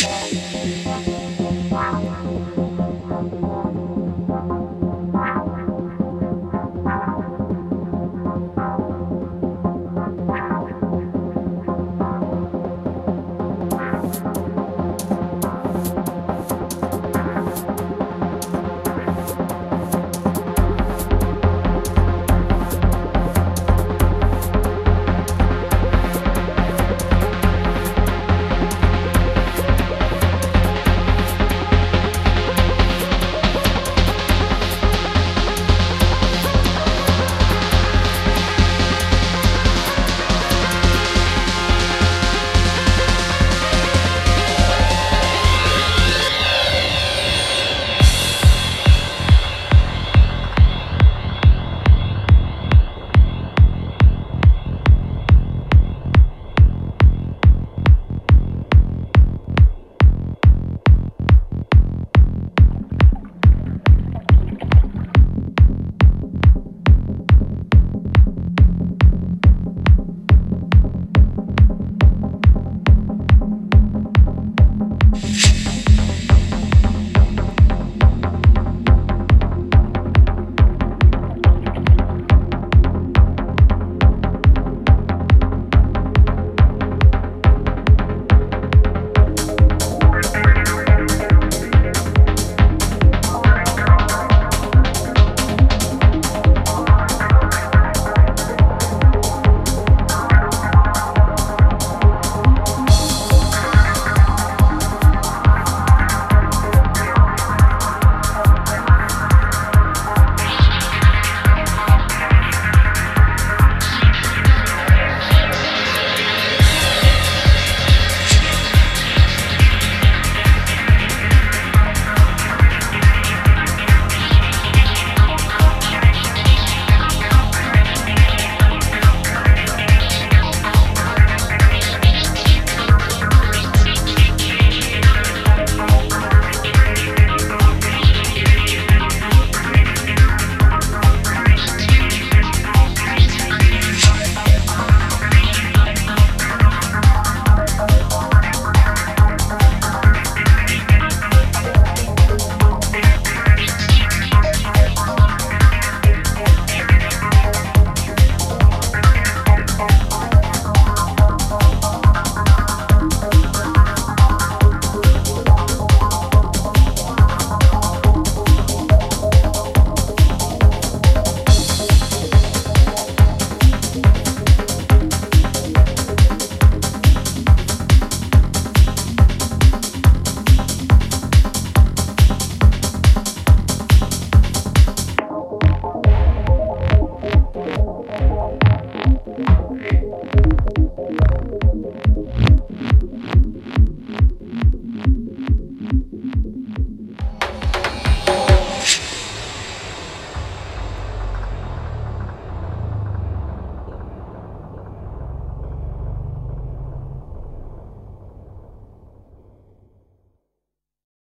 Bye.